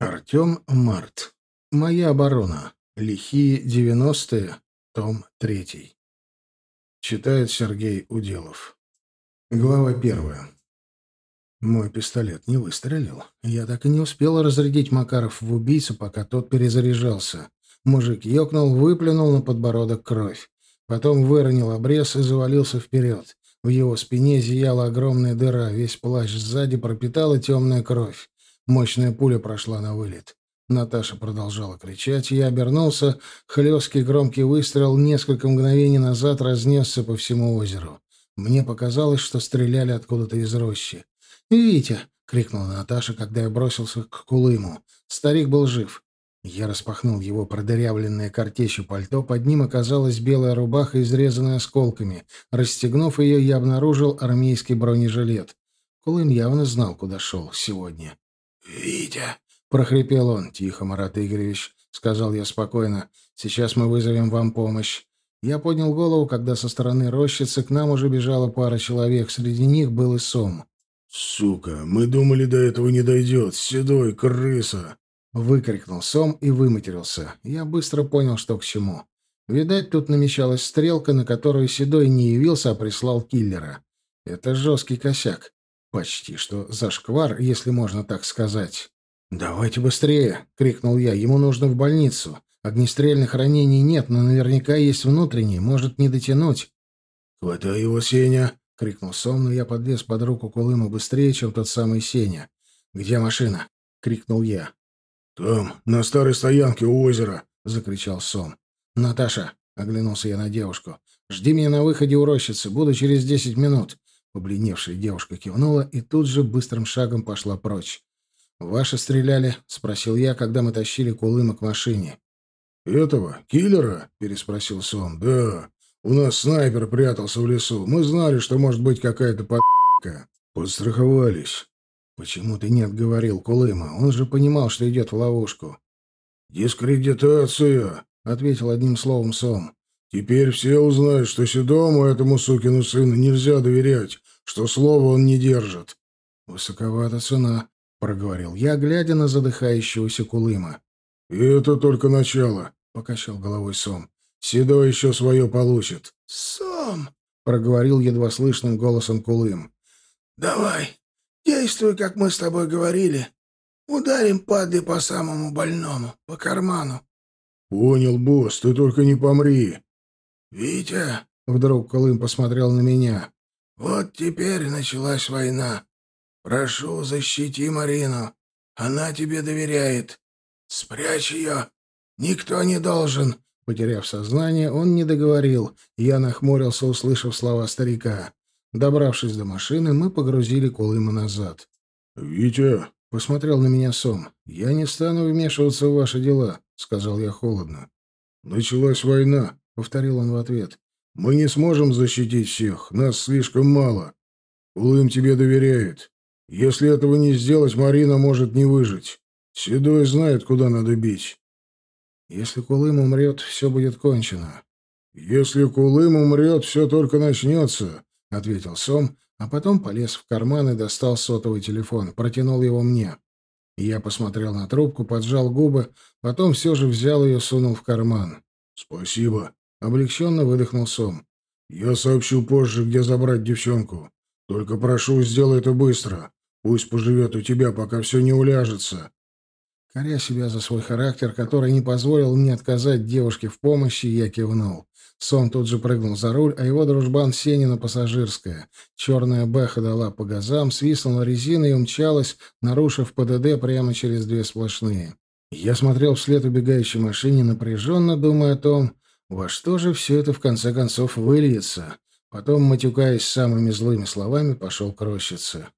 Артем Март. Моя оборона. Лихие девяностые. Том третий. Читает Сергей Уделов. Глава первая. Мой пистолет не выстрелил. Я так и не успел разрядить Макаров в убийцу, пока тот перезаряжался. Мужик ёкнул, выплюнул на подбородок кровь. Потом выронил обрез и завалился вперед. В его спине зияла огромная дыра, весь плащ сзади пропитала темная кровь. Мощная пуля прошла на вылет. Наташа продолжала кричать. Я обернулся. Хлесткий громкий выстрел несколько мгновений назад разнесся по всему озеру. Мне показалось, что стреляли откуда-то из рощи. «Витя!» — крикнула Наташа, когда я бросился к Кулыму. Старик был жив. Я распахнул его продырявленное картечью пальто. Под ним оказалась белая рубаха, изрезанная осколками. Расстегнув ее, я обнаружил армейский бронежилет. Кулым явно знал, куда шел сегодня. «Витя!» — прохрипел он. «Тихо, Марат Игоревич», — сказал я спокойно. «Сейчас мы вызовем вам помощь». Я поднял голову, когда со стороны рощицы к нам уже бежала пара человек. Среди них был и Сом. «Сука, мы думали, до этого не дойдет. Седой, крыса!» Выкрикнул Сом и выматерился. Я быстро понял, что к чему. Видать, тут намечалась стрелка, на которую Седой не явился, а прислал киллера. Это жесткий косяк. Почти что зашквар, если можно так сказать. «Давайте быстрее!» — крикнул я. «Ему нужно в больницу. Огнестрельных ранений нет, но наверняка есть внутренние. Может, не дотянуть». «Хватай его, Сеня!» — крикнул Сом, но я подлез под руку Кулыма быстрее, чем тот самый Сеня. «Где машина?» — крикнул я. «Там, на старой стоянке у озера!» — закричал Сом. «Наташа!» — оглянулся я на девушку. «Жди меня на выходе у рощицы. Буду через десять минут. Побледневшая девушка кивнула и тут же быстрым шагом пошла прочь. «Ваши стреляли?» — спросил я, когда мы тащили Кулыма к машине. «Этого? Киллера?» — переспросил Сом. «Да. У нас снайпер прятался в лесу. Мы знали, что может быть какая-то подка. Подстраховались». «Почему ты нет?» — говорил Кулыма. Он же понимал, что идет в ловушку. «Дискредитация!» — ответил одним словом Сом. Теперь все узнают, что Седому, этому сукину сыну, нельзя доверять, что слово он не держит. — Высоковата цена, — проговорил я, глядя на задыхающегося Кулыма. — И это только начало, — покачал головой Сом. — Седой еще свое получит. — Сом, — проговорил едва слышным голосом Кулым. — Давай, действуй, как мы с тобой говорили. Ударим падли по самому больному, по карману. — Понял, босс, ты только не помри. «Витя!» — вдруг Колым посмотрел на меня. «Вот теперь началась война. Прошу, защити Марину. Она тебе доверяет. Спрячь ее. Никто не должен». Потеряв сознание, он не договорил. Я нахмурился, услышав слова старика. Добравшись до машины, мы погрузили Кулыма назад. «Витя!» — посмотрел на меня Сом. «Я не стану вмешиваться в ваши дела», — сказал я холодно. «Началась война повторил он в ответ. «Мы не сможем защитить всех. Нас слишком мало. Улым тебе доверяет. Если этого не сделать, Марина может не выжить. Седой знает, куда надо бить». «Если Кулым умрет, все будет кончено». «Если Кулым умрет, все только начнется», — ответил Сом, а потом полез в карман и достал сотовый телефон, протянул его мне. Я посмотрел на трубку, поджал губы, потом все же взял ее, сунул в карман. «Спасибо», Облегченно выдохнул Сом. «Я сообщу позже, где забрать девчонку. Только прошу, сделай это быстро. Пусть поживет у тебя, пока все не уляжется». Коря себя за свой характер, который не позволил мне отказать девушке в помощи, я кивнул. Сом тут же прыгнул за руль, а его дружбан Сеня на пассажирское. Черная Бэха дала по газам, свистнула резина и умчалась, нарушив ПДД прямо через две сплошные. Я смотрел вслед убегающей машине, напряженно думая о том, во что же все это в конце концов выльется? Потом, матюкаясь самыми злыми словами, пошел к рощице.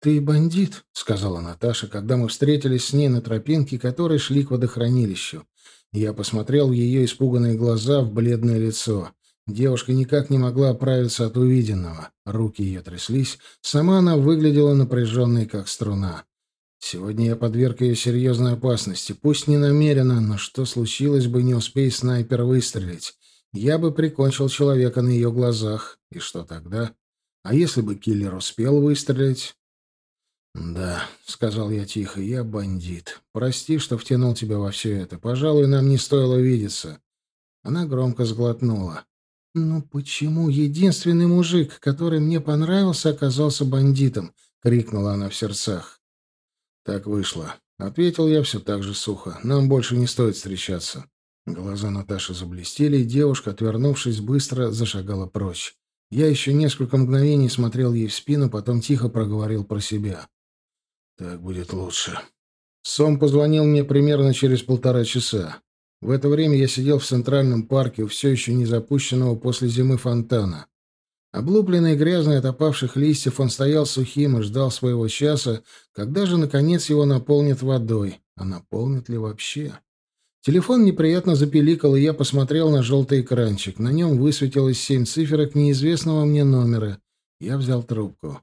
«Ты бандит», — сказала Наташа, когда мы встретились с ней на тропинке, которой шли к водохранилищу. Я посмотрел в ее испуганные глаза, в бледное лицо. Девушка никак не могла оправиться от увиденного. Руки ее тряслись, сама она выглядела напряженной, как струна. Сегодня я подверг ее серьезной опасности. Пусть не намеренно, но что случилось бы, не успей снайпер выстрелить? Я бы прикончил человека на ее глазах. И что тогда? А если бы киллер успел выстрелить? «Да», — сказал я тихо, — «я бандит. Прости, что втянул тебя во все это. Пожалуй, нам не стоило видеться». Она громко сглотнула. «Ну почему единственный мужик, который мне понравился, оказался бандитом?» — крикнула она в сердцах. «Так вышло», — ответил я все так же сухо. «Нам больше не стоит встречаться». Глаза Наташи заблестели, и девушка, отвернувшись, быстро зашагала прочь. Я еще несколько мгновений смотрел ей в спину, потом тихо проговорил про себя. «Так будет лучше». Сом позвонил мне примерно через полтора часа. В это время я сидел в Центральном парке у все еще не запущенного после зимы фонтана. Облупленный и грязный от опавших листьев, он стоял сухим и ждал своего часа, когда же, наконец, его наполнят водой. А наполнит ли вообще? Телефон неприятно запеликал, и я посмотрел на желтый экранчик. На нем высветилось семь циферок неизвестного мне номера. Я взял трубку.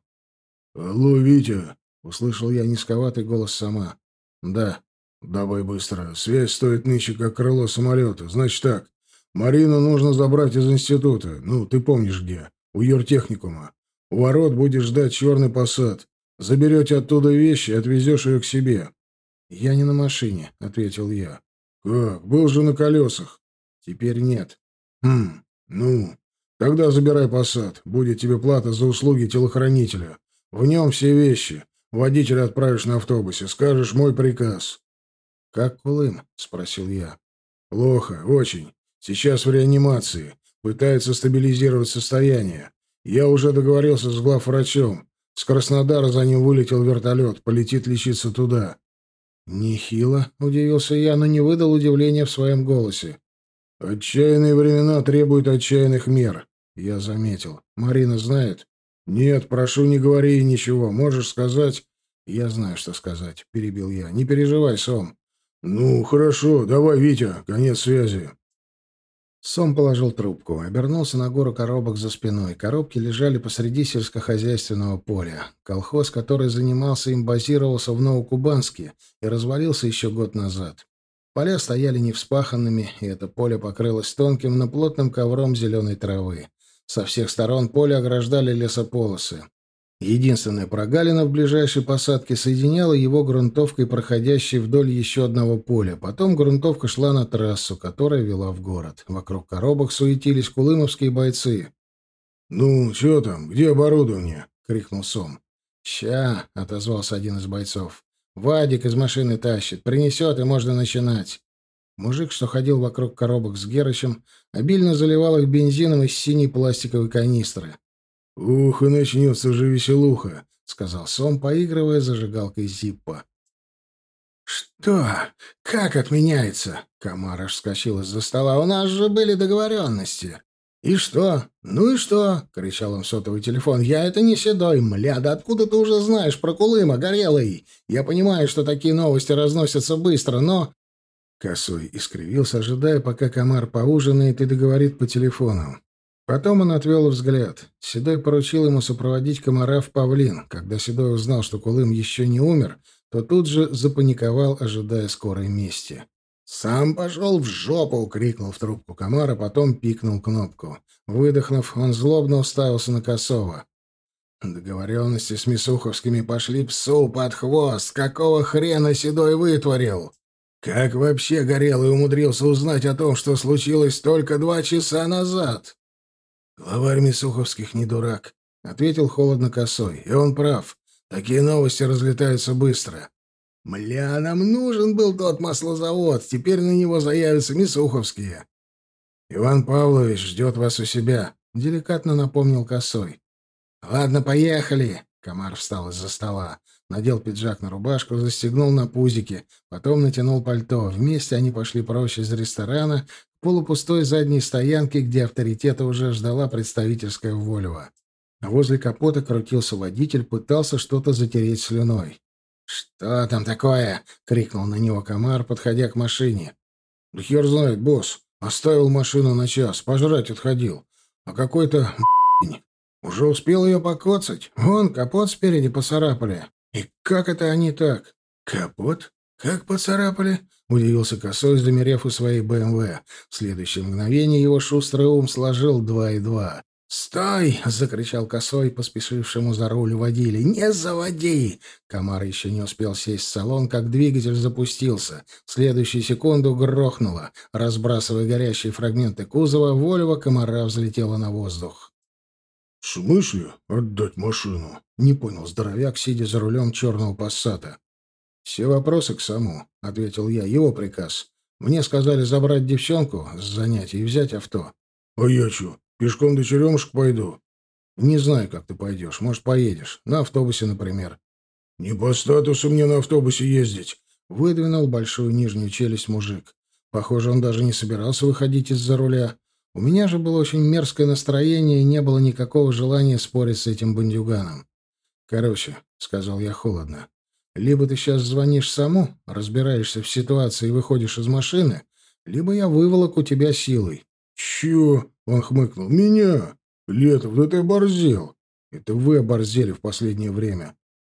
«Алло, Витя!» — услышал я низковатый голос сама. «Да». «Давай быстро. Связь стоит нынче, как крыло самолета. Значит так. Марину нужно забрать из института. Ну, ты помнишь где. У юртехникума. У ворот будешь ждать черный посад. Заберете оттуда вещи и отвезешь ее к себе». «Я не на машине», — ответил я. «Как? Был же на колесах». «Теперь нет». «Хм, ну, тогда забирай посад. Будет тебе плата за услуги телохранителя. В нем все вещи. Водителя отправишь на автобусе. Скажешь мой приказ». «Как Кулым?» — спросил я. «Плохо, очень. Сейчас в реанимации. Пытается стабилизировать состояние. Я уже договорился с главврачом. С Краснодара за ним вылетел вертолет. Полетит лечиться туда». «Нехило», — удивился я, но не выдал удивления в своем голосе. «Отчаянные времена требуют отчаянных мер», — я заметил. «Марина знает?» «Нет, прошу, не говори ей ничего. Можешь сказать...» «Я знаю, что сказать», — перебил я. «Не переживай, Сом». «Ну, хорошо. Давай, Витя. Конец связи». Сом положил трубку, обернулся на гору коробок за спиной. Коробки лежали посреди сельскохозяйственного поля. Колхоз, который занимался им, базировался в Новокубанске и развалился еще год назад. Поля стояли невспаханными, и это поле покрылось тонким, но плотным ковром зеленой травы. Со всех сторон поле ограждали лесополосы. Единственная прогалина в ближайшей посадке соединяла его грунтовкой, проходящей вдоль еще одного поля. Потом грунтовка шла на трассу, которая вела в город. Вокруг коробок суетились кулымовские бойцы. «Ну, что там? Где оборудование?» — крикнул Сом. «Ща», — отозвался один из бойцов. «Вадик из машины тащит. Принесет, и можно начинать». Мужик, что ходил вокруг коробок с Герычем, обильно заливал их бензином из синей пластиковой канистры. «Ух, и начнется же веселуха», — сказал Сом, поигрывая зажигалкой Зиппа. «Что? Как отменяется?» — Камараш вскочил из-за стола. «У нас же были договоренности». «И что? Ну и что?» — кричал в сотовый телефон. «Я это не седой, мля, да откуда ты уже знаешь про Кулыма, Горелый? Я понимаю, что такие новости разносятся быстро, но...» Косой искривился, ожидая, пока комар поужинает и договорит по телефону. Потом он отвел взгляд. Седой поручил ему сопроводить комара в павлин. Когда Седой узнал, что Кулым еще не умер, то тут же запаниковал, ожидая скорой мести. «Сам пошел в жопу!» — крикнул в трубку комара, потом пикнул кнопку. Выдохнув, он злобно уставился на Косова. «Договоренности с Мисуховскими пошли псу под хвост. Какого хрена Седой вытворил?» Как вообще Горелый умудрился узнать о том, что случилось только два часа назад? Главарь Мисуховских не дурак, — ответил холодно косой. И он прав. Такие новости разлетаются быстро. Мля, нам нужен был тот маслозавод. Теперь на него заявятся Мисуховские. Иван Павлович ждет вас у себя, — деликатно напомнил косой. Ладно, поехали. Комар встал из-за стола. Надел пиджак на рубашку, застегнул на пузике, потом натянул пальто. Вместе они пошли прочь из ресторана полупустой задней стоянке, где авторитета уже ждала представительская Вольва. А возле капота крутился водитель, пытался что-то затереть слюной. «Что там такое?» — крикнул на него комар, подходя к машине. «Да хер знает, босс. Оставил машину на час, пожрать отходил. А какой-то уже успел ее покоцать. Вон, капот спереди поцарапали. И как это они так? Капот? Как поцарапали? Удивился косой, замерев у своей БМВ. В следующее мгновение его шустрый ум сложил два и два. «Стой!» — закричал косой, поспешившему за руль водили. «Не заводи!» Комар еще не успел сесть в салон, как двигатель запустился. В следующую секунду грохнуло. Разбрасывая горящие фрагменты кузова, Вольво комара взлетела на воздух. — В смысле отдать машину? — не понял здоровяк, сидя за рулем черного пассата. — Все вопросы к саму, — ответил я. Его приказ. Мне сказали забрать девчонку с занятий и взять авто. — А я что, Пешком до черемушек пойду. Не знаю, как ты пойдешь. Может, поедешь. На автобусе, например. Не по статусу мне на автобусе ездить. Выдвинул большую нижнюю челюсть мужик. Похоже, он даже не собирался выходить из-за руля. У меня же было очень мерзкое настроение и не было никакого желания спорить с этим бандюганом. «Короче», — сказал я холодно, — «либо ты сейчас звонишь саму, разбираешься в ситуации и выходишь из машины, либо я выволоку тебя силой». «Чё?» Он хмыкнул. «Меня? Летов, да ты оборзел!» «Это вы оборзели в последнее время.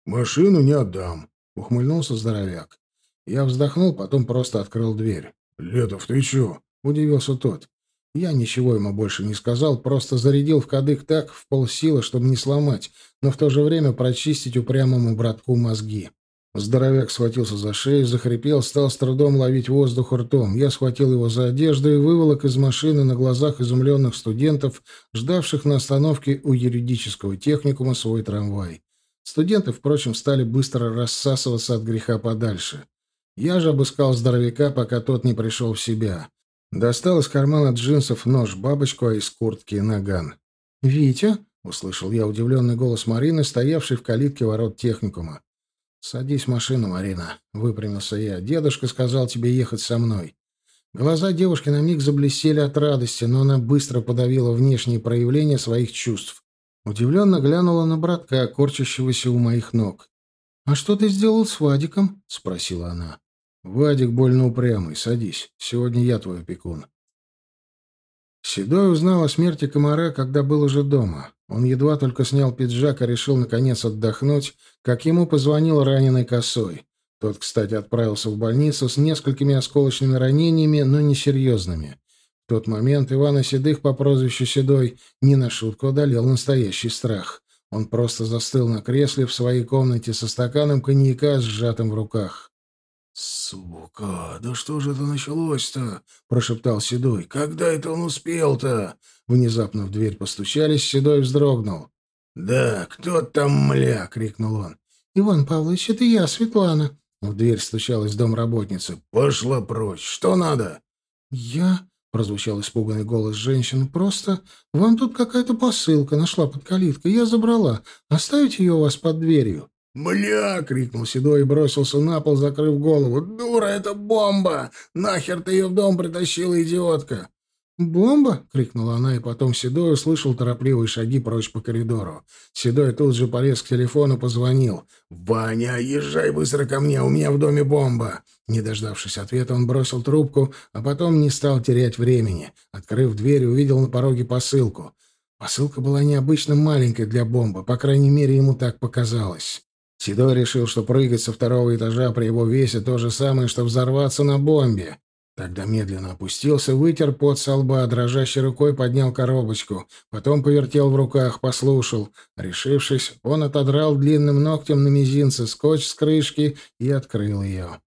Машину не отдам!» Ухмыльнулся здоровяк. Я вздохнул, потом просто открыл дверь. «Летов, ты чё?» — удивился тот. Я ничего ему больше не сказал, просто зарядил в кадык так, в полсилы, чтобы не сломать, но в то же время прочистить упрямому братку мозги. Здоровяк схватился за шею, захрипел, стал с трудом ловить воздух ртом. Я схватил его за одежду и выволок из машины на глазах изумленных студентов, ждавших на остановке у юридического техникума свой трамвай. Студенты, впрочем, стали быстро рассасываться от греха подальше. Я же обыскал здоровяка, пока тот не пришел в себя. Достал из кармана джинсов нож-бабочку, а из куртки наган. «Витя?» — услышал я удивленный голос Марины, стоявшей в калитке ворот техникума. «Садись в машину, Марина», — выпрямился я. «Дедушка сказал тебе ехать со мной». Глаза девушки на миг заблестели от радости, но она быстро подавила внешние проявления своих чувств. Удивленно глянула на братка, корчащегося у моих ног. «А что ты сделал с Вадиком?» — спросила она. «Вадик больно упрямый. Садись. Сегодня я твой опекун». Седой узнал о смерти комара, когда был уже дома. Он едва только снял пиджак и решил, наконец, отдохнуть, как ему позвонил раненый косой. Тот, кстати, отправился в больницу с несколькими осколочными ранениями, но не серьезными. В тот момент Ивана Седых по прозвищу Седой не на шутку одолел настоящий страх. Он просто застыл на кресле в своей комнате со стаканом коньяка, сжатым в руках. «Сука, да что же это началось-то?» — прошептал Седой. «Когда это он успел-то?» Внезапно в дверь постучались, Седой вздрогнул. «Да, кто там, мля?» — крикнул он. «Иван Павлович, это я, Светлана». В дверь стучалась домработница. «Пошла прочь. Что надо?» «Я...» — прозвучал испуганный голос женщины. «Просто вам тут какая-то посылка нашла под калиткой. Я забрала. Оставить ее у вас под дверью?» «Бля!» — крикнул Седой и бросился на пол, закрыв голову. «Дура, это бомба! Нахер ты ее в дом притащила, идиотка!» «Бомба!» — крикнула она, и потом Седой услышал торопливые шаги прочь по коридору. Седой тут же полез к телефону, позвонил. «Ваня, езжай быстро ко мне, у меня в доме бомба!» Не дождавшись ответа, он бросил трубку, а потом не стал терять времени. Открыв дверь, увидел на пороге посылку. Посылка была необычно маленькой для бомбы, по крайней мере, ему так показалось. Седой решил, что прыгать со второго этажа при его весе то же самое, что взорваться на бомбе. Тогда медленно опустился, вытер пот со лба, дрожащей рукой поднял коробочку, потом повертел в руках, послушал. Решившись, он отодрал длинным ногтем на мизинце скотч с крышки и открыл ее.